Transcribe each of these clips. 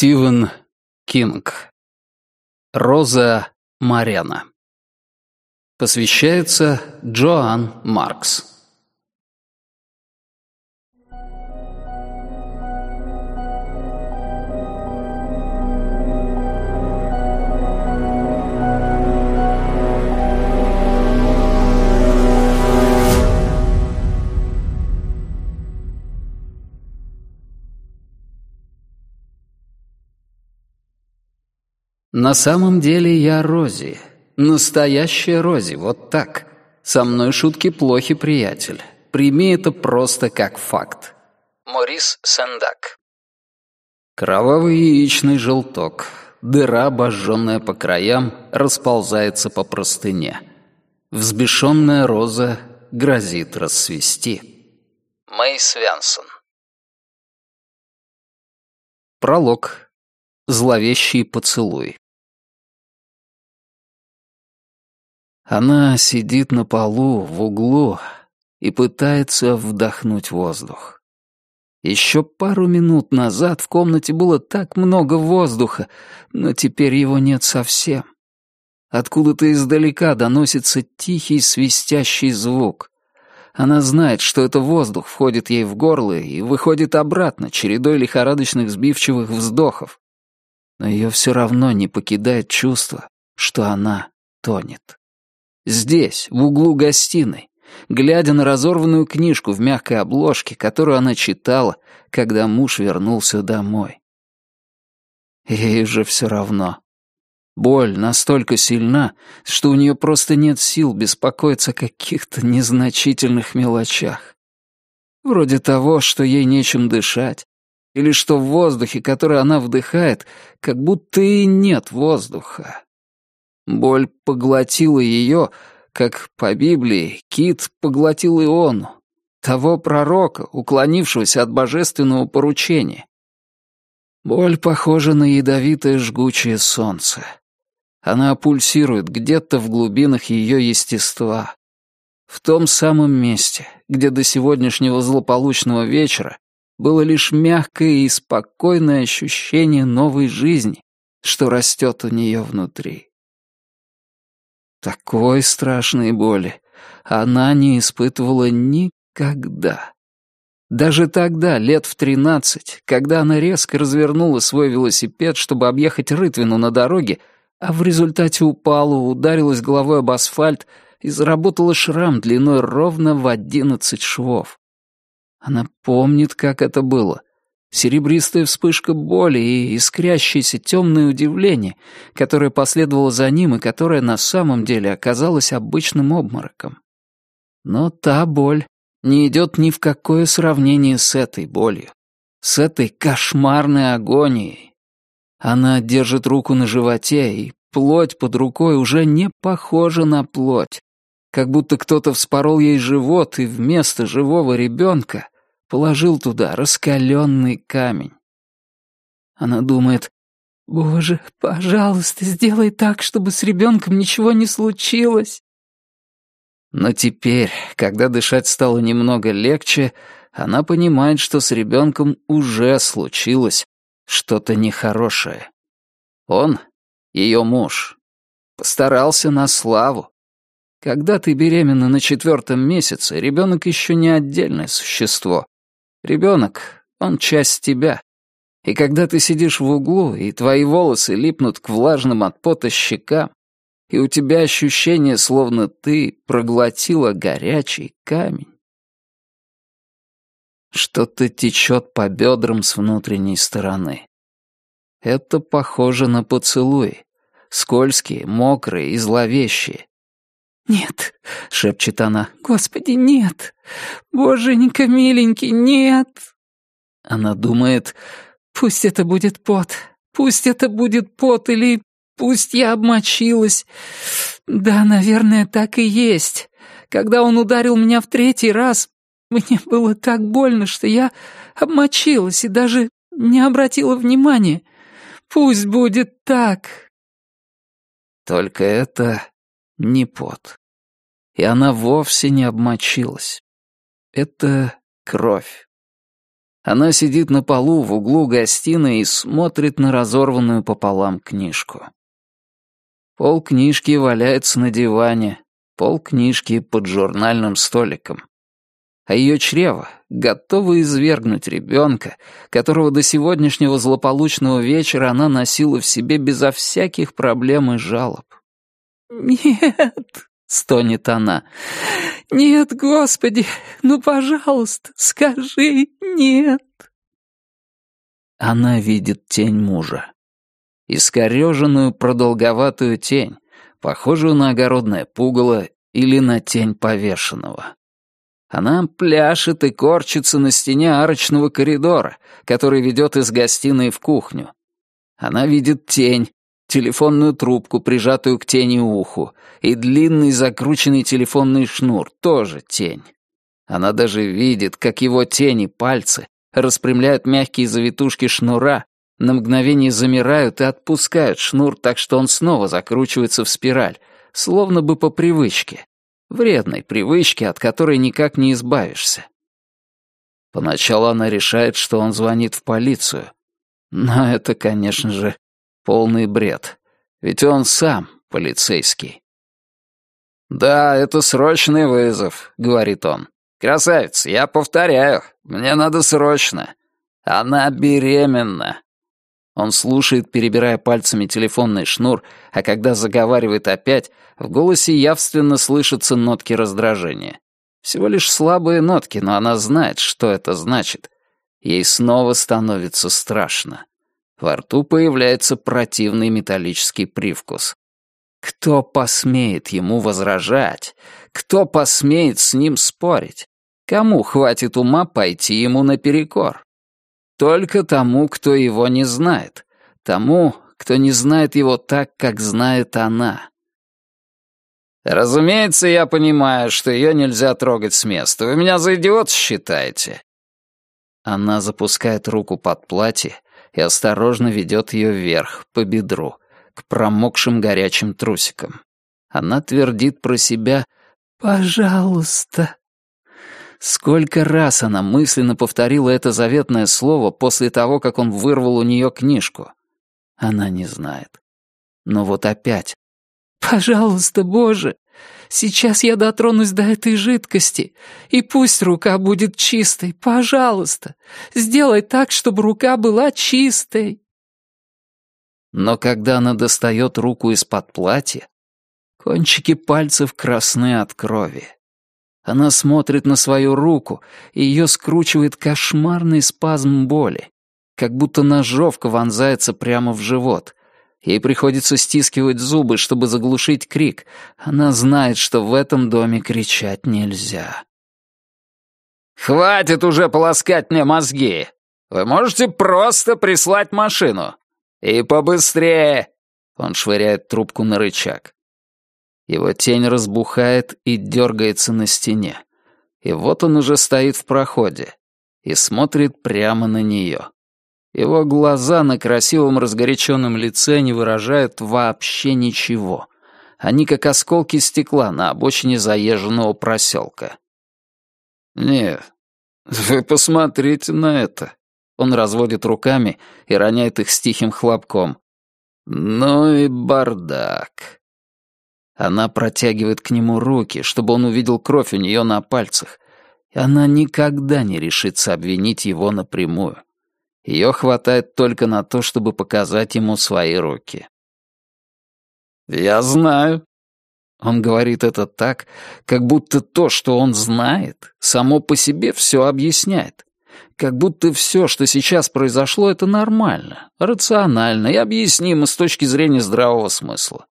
Стивен Кинг. Роза Марена. Посвящается Джоан Маркс. На самом деле я Рози. Настоящая Рози, вот так. Со мной шутки плохи, приятель. Прими это просто как факт. Морис Сендак. Кровавый яичный желток. Дыра, обожженная по краям, расползается по простыне. Взбешенная роза грозит расцвести. Мэй Свянсон. Пролог. Зловещий поцелуй. Она сидит на полу в углу и пытается вдохнуть воздух. Еще пару минут назад в комнате было так много воздуха, но теперь его нет совсем. Откуда-то издалека доносится тихий свистящий звук. Она знает, что это воздух входит ей в горло и выходит обратно чередой лихорадочных сбивчивых вздохов. Но ее все равно не покидает чувство, что она тонет. Здесь, в углу гостиной, глядя на разорванную книжку в мягкой обложке, которую она читала, когда муж вернулся домой. Ей же все равно. Боль настолько сильна, что у нее просто нет сил беспокоиться о каких-то незначительных мелочах. Вроде того, что ей нечем дышать, или что в воздухе, который она вдыхает, как будто и нет воздуха. Боль поглотила ее, как по Библии кит поглотил Иону, того пророка, уклонившегося от божественного поручения. Боль похожа на ядовитое жгучее солнце. Она пульсирует где-то в глубинах ее естества. В том самом месте, где до сегодняшнего злополучного вечера было лишь мягкое и спокойное ощущение новой жизни, что растет у нее внутри. Такой страшной боли она не испытывала никогда. Даже тогда, лет в тринадцать, когда она резко развернула свой велосипед, чтобы объехать Рытвину на дороге, а в результате упала, ударилась головой об асфальт и заработала шрам длиной ровно в одиннадцать швов. Она помнит, как это было. Серебристая вспышка боли и искрящееся темное удивление, которое последовало за ним и которое на самом деле оказалось обычным обмороком. Но та боль не идет ни в какое сравнение с этой болью, с этой кошмарной агонией. Она держит руку на животе, и плоть под рукой уже не похожа на плоть, как будто кто-то вспорол ей живот и вместо живого ребенка положил туда раскаленный камень. Она думает, «Боже, пожалуйста, сделай так, чтобы с ребенком ничего не случилось». Но теперь, когда дышать стало немного легче, она понимает, что с ребенком уже случилось что-то нехорошее. Он, ее муж, постарался на славу. Когда ты беременна на четвертом месяце, ребенок еще не отдельное существо. Ребенок, он часть тебя. И когда ты сидишь в углу, и твои волосы липнут к влажным от пота щекам, и у тебя ощущение, словно ты проглотила горячий камень. Что-то течет по бедрам с внутренней стороны. Это похоже на поцелуй. Скользкие, мокрые и зловещие. «Нет», — шепчет она, — «Господи, нет! Боженька миленький, нет!» Она думает, «Пусть это будет пот, пусть это будет пот, или пусть я обмочилась. Да, наверное, так и есть. Когда он ударил меня в третий раз, мне было так больно, что я обмочилась и даже не обратила внимания. Пусть будет так». Только это не пот и она вовсе не обмочилась. Это кровь. Она сидит на полу в углу гостиной и смотрит на разорванную пополам книжку. Пол книжки валяется на диване, пол книжки под журнальным столиком. А ее чрево готово извергнуть ребенка, которого до сегодняшнего злополучного вечера она носила в себе безо всяких проблем и жалоб. «Нет», — стонет она, — «нет, Господи, ну, пожалуйста, скажи нет». Она видит тень мужа. Искореженную продолговатую тень, похожую на огородное пугало или на тень повешенного. Она пляшет и корчится на стене арочного коридора, который ведет из гостиной в кухню. Она видит тень, телефонную трубку, прижатую к тени уху, и длинный закрученный телефонный шнур, тоже тень. Она даже видит, как его тени пальцы распрямляют мягкие завитушки шнура, на мгновение замирают и отпускают шнур так, что он снова закручивается в спираль, словно бы по привычке. Вредной привычке, от которой никак не избавишься. Поначалу она решает, что он звонит в полицию. Но это, конечно же, Полный бред. Ведь он сам полицейский. «Да, это срочный вызов», — говорит он. «Красавица, я повторяю, мне надо срочно. Она беременна». Он слушает, перебирая пальцами телефонный шнур, а когда заговаривает опять, в голосе явственно слышатся нотки раздражения. Всего лишь слабые нотки, но она знает, что это значит. Ей снова становится страшно. Во рту появляется противный металлический привкус. Кто посмеет ему возражать? Кто посмеет с ним спорить? Кому хватит ума пойти ему наперекор? Только тому, кто его не знает. Тому, кто не знает его так, как знает она. «Разумеется, я понимаю, что ее нельзя трогать с места. Вы меня за идиот считаете?» Она запускает руку под платье и осторожно ведет ее вверх, по бедру, к промокшим горячим трусикам. Она твердит про себя «Пожалуйста». Сколько раз она мысленно повторила это заветное слово после того, как он вырвал у нее книжку. Она не знает. Но вот опять. «Пожалуйста, Боже, Сейчас я дотронусь до этой жидкости, и пусть рука будет чистой, пожалуйста. Сделай так, чтобы рука была чистой». Но когда она достает руку из-под платья, кончики пальцев красны от крови. Она смотрит на свою руку, и ее скручивает кошмарный спазм боли, как будто ножовка вонзается прямо в живот, Ей приходится стискивать зубы, чтобы заглушить крик. Она знает, что в этом доме кричать нельзя. «Хватит уже полоскать мне мозги! Вы можете просто прислать машину! И побыстрее!» Он швыряет трубку на рычаг. Его тень разбухает и дергается на стене. И вот он уже стоит в проходе и смотрит прямо на нее. Его глаза на красивом разгоряченном лице не выражают вообще ничего. Они как осколки стекла на обочине заезженного проселка. «Нет, вы посмотрите на это». Он разводит руками и роняет их с тихим хлопком. «Ну и бардак». Она протягивает к нему руки, чтобы он увидел кровь у нее на пальцах, и она никогда не решится обвинить его напрямую. Ее хватает только на то, чтобы показать ему свои руки. «Я знаю». Он говорит это так, как будто то, что он знает, само по себе все объясняет. Как будто все, что сейчас произошло, это нормально, рационально и объяснимо с точки зрения здравого смысла.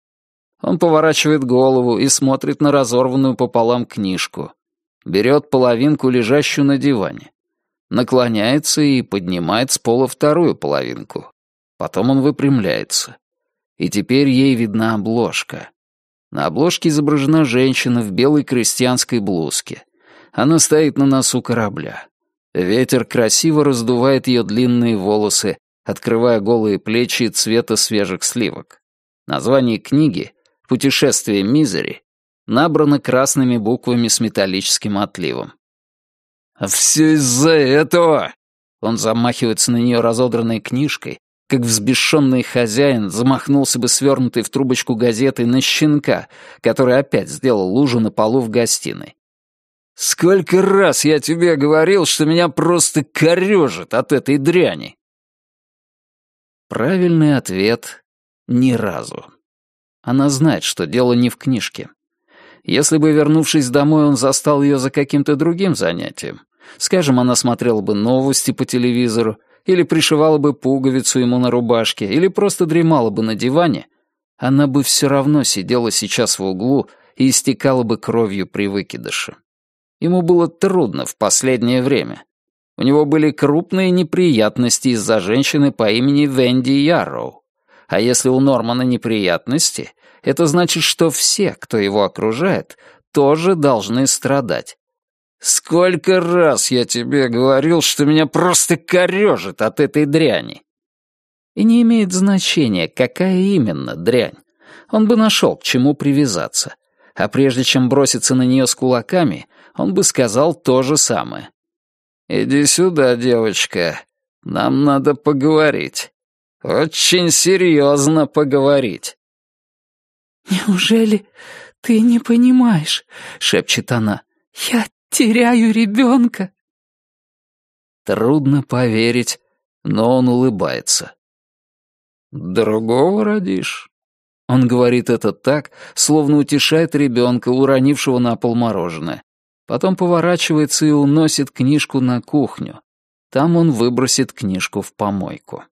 Он поворачивает голову и смотрит на разорванную пополам книжку. Берет половинку, лежащую на диване наклоняется и поднимает с пола вторую половинку. Потом он выпрямляется. И теперь ей видна обложка. На обложке изображена женщина в белой крестьянской блузке. Она стоит на носу корабля. Ветер красиво раздувает ее длинные волосы, открывая голые плечи цвета свежих сливок. Название книги «Путешествие Мизери» набрано красными буквами с металлическим отливом. «А все из-за этого!» Он замахивается на нее разодранной книжкой, как взбешенный хозяин замахнулся бы свернутой в трубочку газетой на щенка, который опять сделал лужу на полу в гостиной. «Сколько раз я тебе говорил, что меня просто корежит от этой дряни!» Правильный ответ — ни разу. Она знает, что дело не в книжке. Если бы, вернувшись домой, он застал ее за каким-то другим занятием, скажем, она смотрела бы новости по телевизору, или пришивала бы пуговицу ему на рубашке, или просто дремала бы на диване, она бы все равно сидела сейчас в углу и истекала бы кровью при выкидыше. Ему было трудно в последнее время. У него были крупные неприятности из-за женщины по имени Венди Ярроу. А если у Нормана неприятности, это значит, что все, кто его окружает, тоже должны страдать. Сколько раз я тебе говорил, что меня просто корежит от этой дряни. И не имеет значения, какая именно дрянь. Он бы нашел, к чему привязаться. А прежде чем броситься на нее с кулаками, он бы сказал то же самое. «Иди сюда, девочка. Нам надо поговорить. Очень серьезно поговорить». «Неужели ты не понимаешь?» — шепчет она. «Я Теряю ребенка!» Трудно поверить, но он улыбается. «Другого родишь?» Он говорит это так, словно утешает ребенка, уронившего на пол мороженое. Потом поворачивается и уносит книжку на кухню. Там он выбросит книжку в помойку.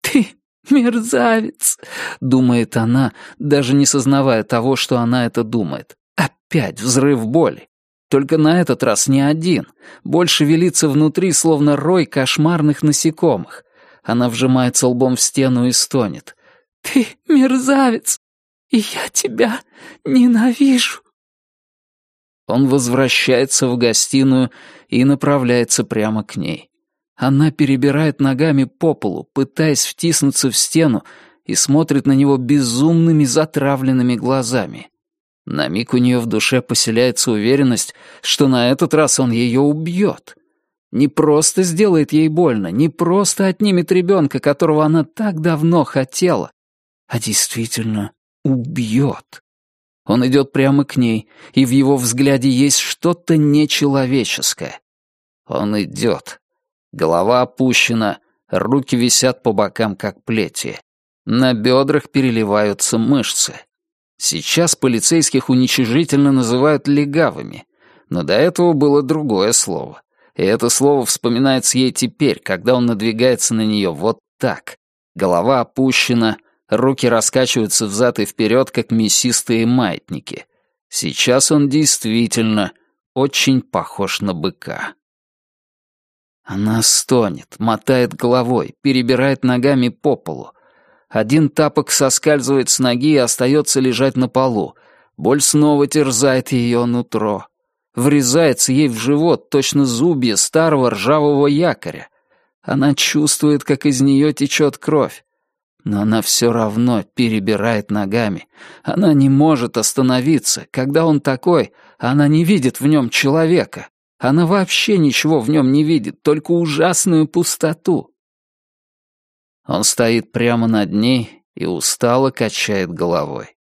«Ты мерзавец!» — думает она, даже не сознавая того, что она это думает. Опять взрыв боли. Только на этот раз не один. Больше велится внутри, словно рой кошмарных насекомых. Она вжимается лбом в стену и стонет. «Ты мерзавец, и я тебя ненавижу». Он возвращается в гостиную и направляется прямо к ней. Она перебирает ногами по полу, пытаясь втиснуться в стену, и смотрит на него безумными затравленными глазами. На миг у нее в душе поселяется уверенность, что на этот раз он ее убьет. Не просто сделает ей больно, не просто отнимет ребенка, которого она так давно хотела, а действительно убьет. Он идет прямо к ней, и в его взгляде есть что-то нечеловеческое. Он идет. Голова опущена, руки висят по бокам, как плети. На бедрах переливаются мышцы. Сейчас полицейских уничижительно называют легавыми, но до этого было другое слово. И это слово вспоминается ей теперь, когда он надвигается на нее вот так. Голова опущена, руки раскачиваются взад и вперед, как мясистые маятники. Сейчас он действительно очень похож на быка. Она стонет, мотает головой, перебирает ногами по полу. Один тапок соскальзывает с ноги и остается лежать на полу. Боль снова терзает ее нутро. Врезается ей в живот точно зубья старого ржавого якоря. Она чувствует, как из нее течет кровь. Но она все равно перебирает ногами. Она не может остановиться. Когда он такой, она не видит в нем человека. Она вообще ничего в нем не видит, только ужасную пустоту. Он стоит прямо над ней и устало качает головой.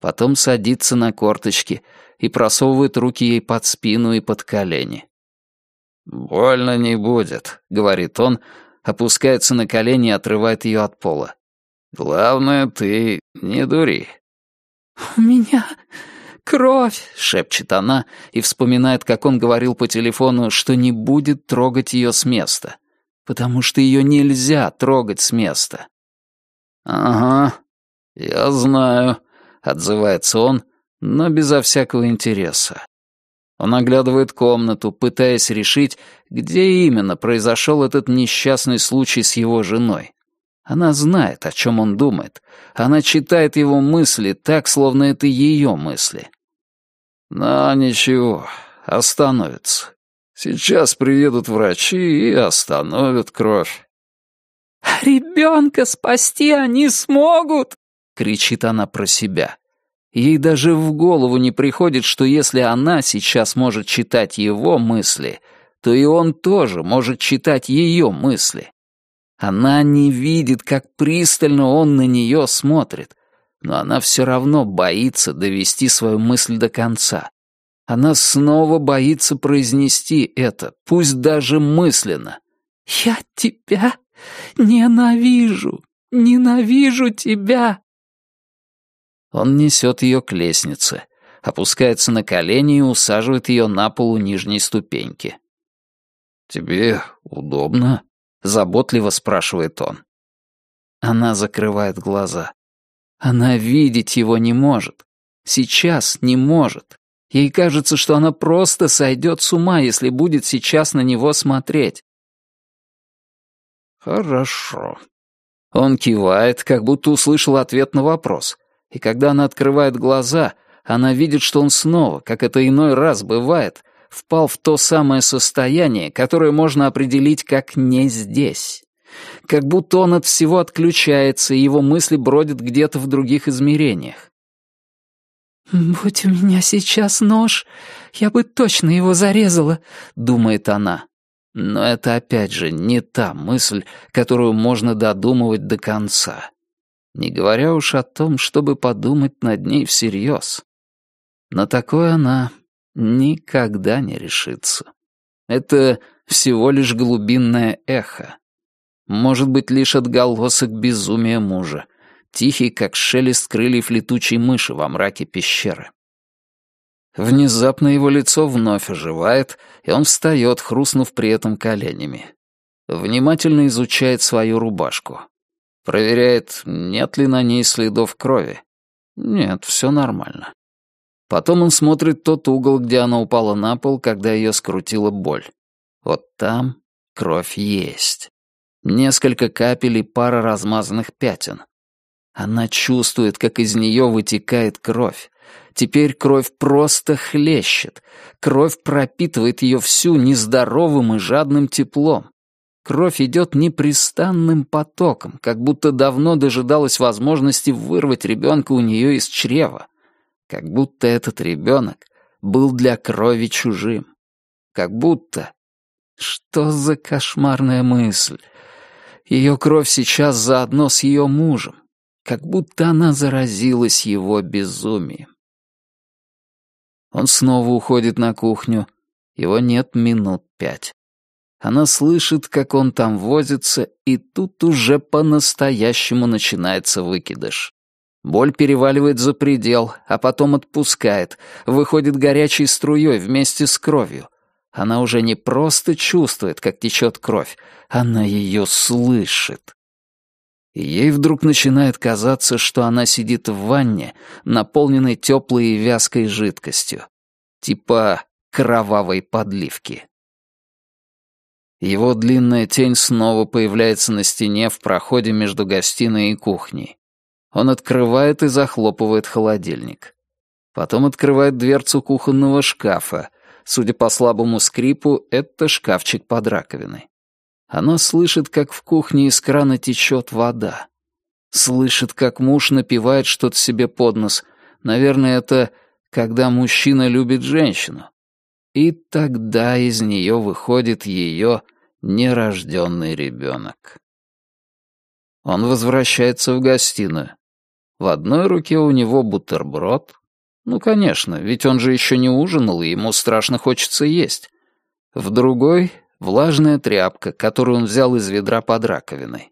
Потом садится на корточки и просовывает руки ей под спину и под колени. «Больно не будет», — говорит он, опускается на колени и отрывает ее от пола. «Главное, ты не дури». «У меня кровь», — шепчет она и вспоминает, как он говорил по телефону, что не будет трогать ее с места потому что ее нельзя трогать с места. «Ага, я знаю», — отзывается он, но безо всякого интереса. Он оглядывает комнату, пытаясь решить, где именно произошел этот несчастный случай с его женой. Она знает, о чем он думает. Она читает его мысли так, словно это ее мысли. Но ничего, остановится. Сейчас приедут врачи и остановят кровь. «Ребенка спасти они смогут!» — кричит она про себя. Ей даже в голову не приходит, что если она сейчас может читать его мысли, то и он тоже может читать ее мысли. Она не видит, как пристально он на нее смотрит, но она все равно боится довести свою мысль до конца. Она снова боится произнести это, пусть даже мысленно. «Я тебя ненавижу, ненавижу тебя!» Он несет ее к лестнице, опускается на колени и усаживает ее на полу нижней ступеньки. «Тебе удобно?» — заботливо спрашивает он. Она закрывает глаза. Она видеть его не может. Сейчас не может. Ей кажется, что она просто сойдет с ума, если будет сейчас на него смотреть. «Хорошо». Он кивает, как будто услышал ответ на вопрос. И когда она открывает глаза, она видит, что он снова, как это иной раз бывает, впал в то самое состояние, которое можно определить как «не здесь». Как будто он от всего отключается, и его мысли бродят где-то в других измерениях. «Будь у меня сейчас нож, я бы точно его зарезала», — думает она. Но это опять же не та мысль, которую можно додумывать до конца. Не говоря уж о том, чтобы подумать над ней всерьез. На такое она никогда не решится. Это всего лишь глубинное эхо. Может быть, лишь отголосок безумия мужа, тихий, как шелест крыльев летучей мыши во мраке пещеры. Внезапно его лицо вновь оживает, и он встает, хрустнув при этом коленями. Внимательно изучает свою рубашку. Проверяет, нет ли на ней следов крови. Нет, все нормально. Потом он смотрит тот угол, где она упала на пол, когда ее скрутила боль. Вот там кровь есть. Несколько капель и пара размазанных пятен. Она чувствует, как из нее вытекает кровь. Теперь кровь просто хлещет. Кровь пропитывает ее всю нездоровым и жадным теплом. Кровь идет непрестанным потоком, как будто давно дожидалась возможности вырвать ребенка у нее из чрева. Как будто этот ребенок был для крови чужим. Как будто... Что за кошмарная мысль? Ее кровь сейчас заодно с ее мужем. Как будто она заразилась его безумием. Он снова уходит на кухню. Его нет минут пять. Она слышит, как он там возится, и тут уже по-настоящему начинается выкидыш. Боль переваливает за предел, а потом отпускает, выходит горячей струей вместе с кровью. Она уже не просто чувствует, как течет кровь, она ее слышит. И ей вдруг начинает казаться, что она сидит в ванне, наполненной теплой и вязкой жидкостью, типа кровавой подливки. Его длинная тень снова появляется на стене в проходе между гостиной и кухней. Он открывает и захлопывает холодильник. Потом открывает дверцу кухонного шкафа. Судя по слабому скрипу, это шкафчик под раковиной. Она слышит, как в кухне из крана течет вода. Слышит, как муж напевает что-то себе под нос. Наверное, это когда мужчина любит женщину. И тогда из нее выходит ее нерожденный ребенок. Он возвращается в гостиную. В одной руке у него бутерброд. Ну, конечно, ведь он же еще не ужинал, и ему страшно хочется есть. В другой Влажная тряпка, которую он взял из ведра под раковиной.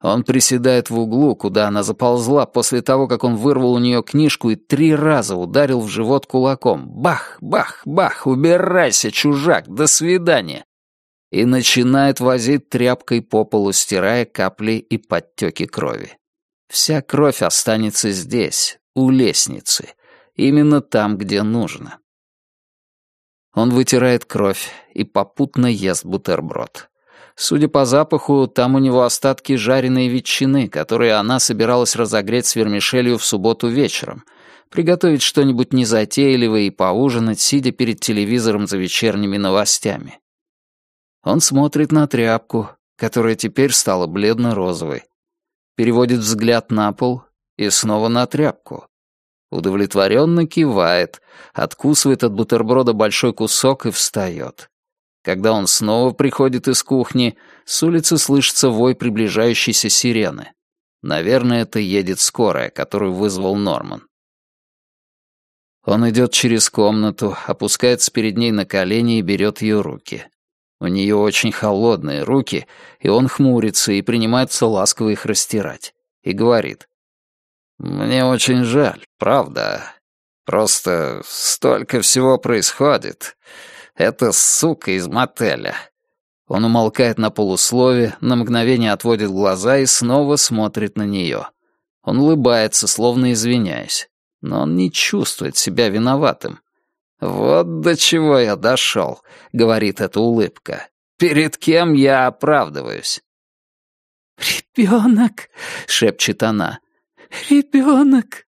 Он приседает в углу, куда она заползла после того, как он вырвал у нее книжку и три раза ударил в живот кулаком. Бах, бах, бах, убирайся, чужак, до свидания. И начинает возить тряпкой по полу, стирая капли и подтеки крови. Вся кровь останется здесь, у лестницы, именно там, где нужно. Он вытирает кровь и попутно ест бутерброд. Судя по запаху, там у него остатки жареной ветчины, которые она собиралась разогреть с вермишелью в субботу вечером, приготовить что-нибудь незатейливое и поужинать, сидя перед телевизором за вечерними новостями. Он смотрит на тряпку, которая теперь стала бледно-розовой, переводит взгляд на пол и снова на тряпку. Удовлетворенно кивает, откусывает от бутерброда большой кусок и встает. Когда он снова приходит из кухни, с улицы слышится вой приближающейся сирены. Наверное, это едет скорая, которую вызвал Норман. Он идет через комнату, опускается перед ней на колени и берет ее руки. У нее очень холодные руки, и он хмурится и принимается ласково их растирать. И говорит. «Мне очень жаль, правда. Просто столько всего происходит. Это сука из мотеля». Он умолкает на полуслове, на мгновение отводит глаза и снова смотрит на нее. Он улыбается, словно извиняясь. Но он не чувствует себя виноватым. «Вот до чего я дошел», — говорит эта улыбка. «Перед кем я оправдываюсь?» «Ребенок», — шепчет она. «Ребенок».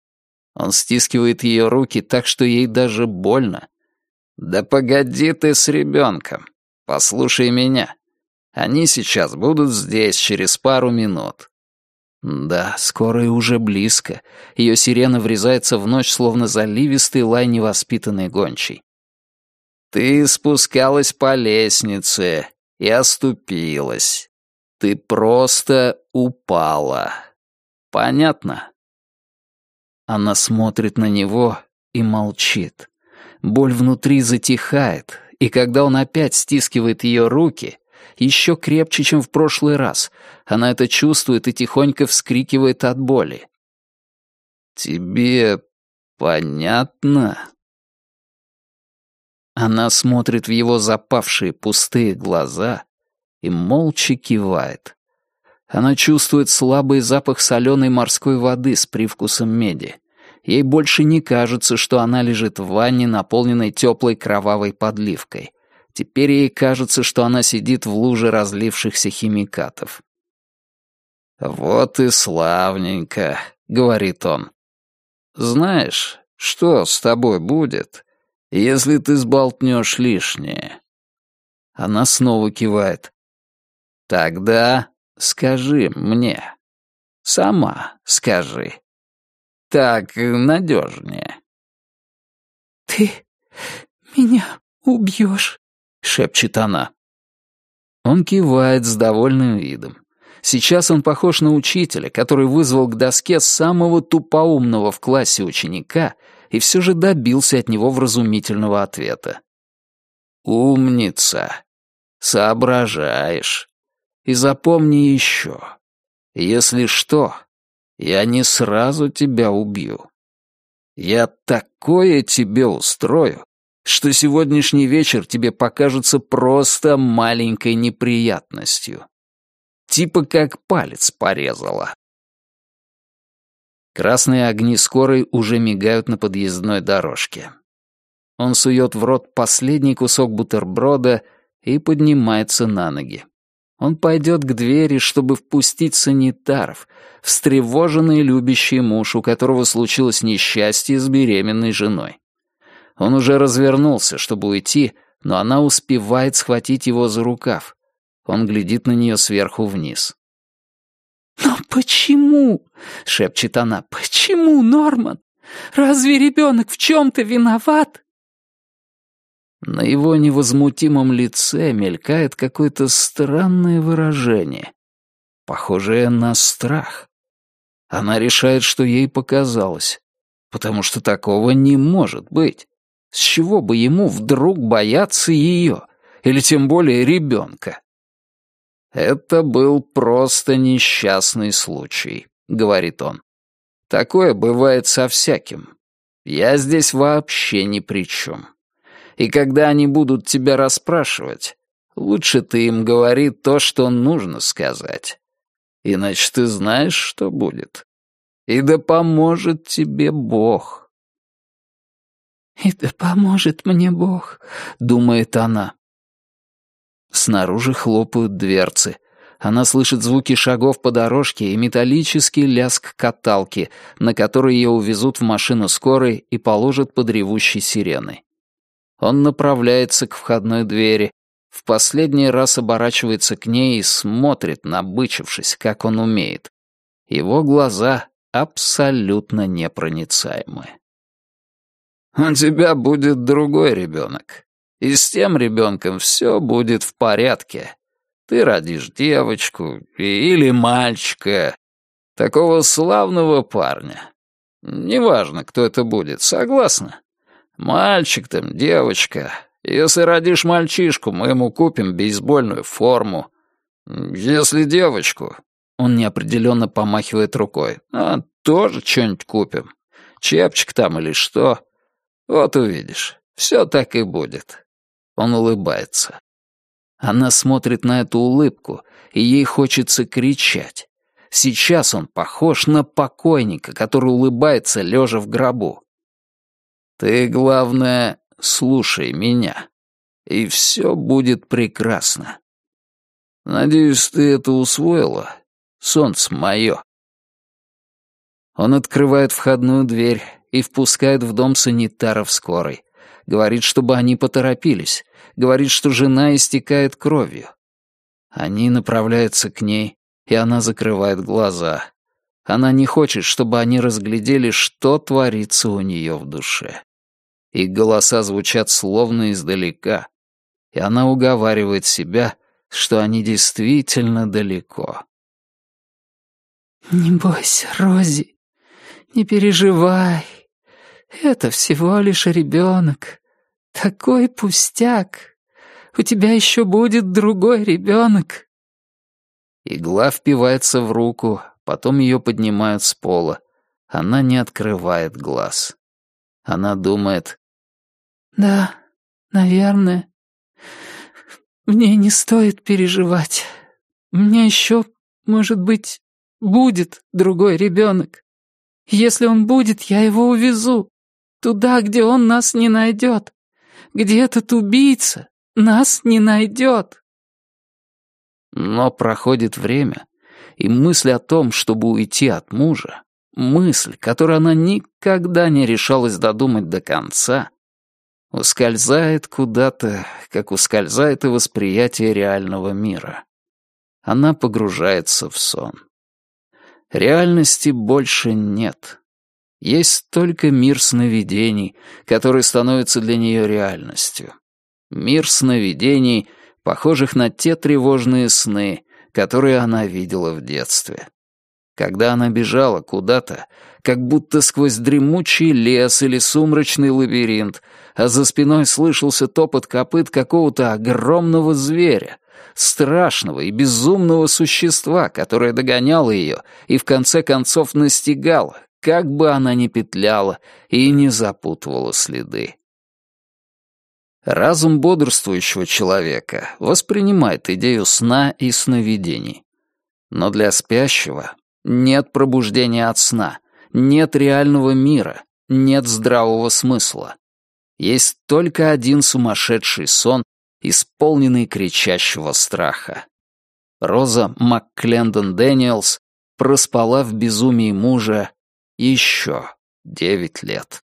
Он стискивает ее руки так, что ей даже больно. «Да погоди ты с ребенком. Послушай меня. Они сейчас будут здесь через пару минут. Да, скорая уже близко. Ее сирена врезается в ночь, словно заливистый лай невоспитанной гончей. Ты спускалась по лестнице и оступилась. Ты просто упала. Понятно? Она смотрит на него и молчит. Боль внутри затихает, и когда он опять стискивает ее руки, еще крепче, чем в прошлый раз. Она это чувствует и тихонько вскрикивает от боли. «Тебе понятно?» Она смотрит в его запавшие пустые глаза и молча кивает. Она чувствует слабый запах соленой морской воды с привкусом меди. Ей больше не кажется, что она лежит в ванне, наполненной теплой кровавой подливкой. Теперь ей кажется, что она сидит в луже разлившихся химикатов. «Вот и славненько», — говорит он. «Знаешь, что с тобой будет, если ты сболтнешь лишнее?» Она снова кивает. «Тогда скажи мне. Сама скажи. Так надежнее». «Ты меня убьешь?» шепчет она. Он кивает с довольным видом. Сейчас он похож на учителя, который вызвал к доске самого тупоумного в классе ученика и все же добился от него вразумительного ответа. «Умница! Соображаешь. И запомни еще. Если что, я не сразу тебя убью. Я такое тебе устрою, что сегодняшний вечер тебе покажется просто маленькой неприятностью. Типа как палец порезала. Красные огни скорой уже мигают на подъездной дорожке. Он сует в рот последний кусок бутерброда и поднимается на ноги. Он пойдет к двери, чтобы впустить санитаров, встревоженный любящий муж, у которого случилось несчастье с беременной женой. Он уже развернулся, чтобы уйти, но она успевает схватить его за рукав. Он глядит на нее сверху вниз. «Но почему?» — шепчет она. «Почему, Норман? Разве ребенок в чем-то виноват?» На его невозмутимом лице мелькает какое-то странное выражение, похожее на страх. Она решает, что ей показалось, потому что такого не может быть. С чего бы ему вдруг бояться ее, или тем более ребенка? «Это был просто несчастный случай», — говорит он. «Такое бывает со всяким. Я здесь вообще ни при чем. И когда они будут тебя расспрашивать, лучше ты им говори то, что нужно сказать. Иначе ты знаешь, что будет. И да поможет тебе Бог». «И да поможет мне Бог», — думает она. Снаружи хлопают дверцы. Она слышит звуки шагов по дорожке и металлический лязг каталки, на которой ее увезут в машину скорой и положат под ревущей сиреной. Он направляется к входной двери, в последний раз оборачивается к ней и смотрит, набычившись, как он умеет. Его глаза абсолютно непроницаемые. «У тебя будет другой ребенок. И с тем ребенком все будет в порядке. Ты родишь девочку или мальчика, такого славного парня. Неважно, кто это будет, согласна? Мальчик там, девочка. Если родишь мальчишку, мы ему купим бейсбольную форму. Если девочку, он неопределенно помахивает рукой, а тоже что-нибудь купим. Чепчик там или что. Вот увидишь, все так и будет. Он улыбается. Она смотрит на эту улыбку, и ей хочется кричать. Сейчас он похож на покойника, который улыбается, лежа в гробу. Ты, главное, слушай меня, и все будет прекрасно. Надеюсь, ты это усвоила, солнце мое. Он открывает входную дверь и впускает в дом санитаров скорой. Говорит, чтобы они поторопились. Говорит, что жена истекает кровью. Они направляются к ней, и она закрывает глаза. Она не хочет, чтобы они разглядели, что творится у нее в душе. Их голоса звучат словно издалека, и она уговаривает себя, что они действительно далеко. «Не бойся, Рози, не переживай. Это всего лишь ребенок. Такой пустяк. У тебя еще будет другой ребенок. Игла впивается в руку, потом ее поднимают с пола. Она не открывает глаз. Она думает. «Да, наверное. Мне не стоит переживать. Меня еще, может быть, будет другой ребенок. Если он будет, я его увезу. Туда, где он нас не найдет где этот убийца нас не найдет. Но проходит время, и мысль о том, чтобы уйти от мужа, мысль, которую она никогда не решалась додумать до конца, ускользает куда-то, как ускользает и восприятие реального мира. Она погружается в сон. Реальности больше нет. Есть только мир сновидений, который становится для нее реальностью. Мир сновидений, похожих на те тревожные сны, которые она видела в детстве. Когда она бежала куда-то, как будто сквозь дремучий лес или сумрачный лабиринт, а за спиной слышался топот копыт какого-то огромного зверя, страшного и безумного существа, которое догоняло ее и в конце концов настигало, как бы она ни петляла и не запутывала следы. Разум бодрствующего человека воспринимает идею сна и сновидений. Но для спящего нет пробуждения от сна, нет реального мира, нет здравого смысла. Есть только один сумасшедший сон, исполненный кричащего страха. Роза МакКлендон Дэниелс проспала в безумии мужа еще девять лет.